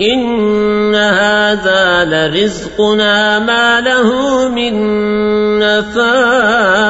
إن هذا لرزقنا ما له من نفاد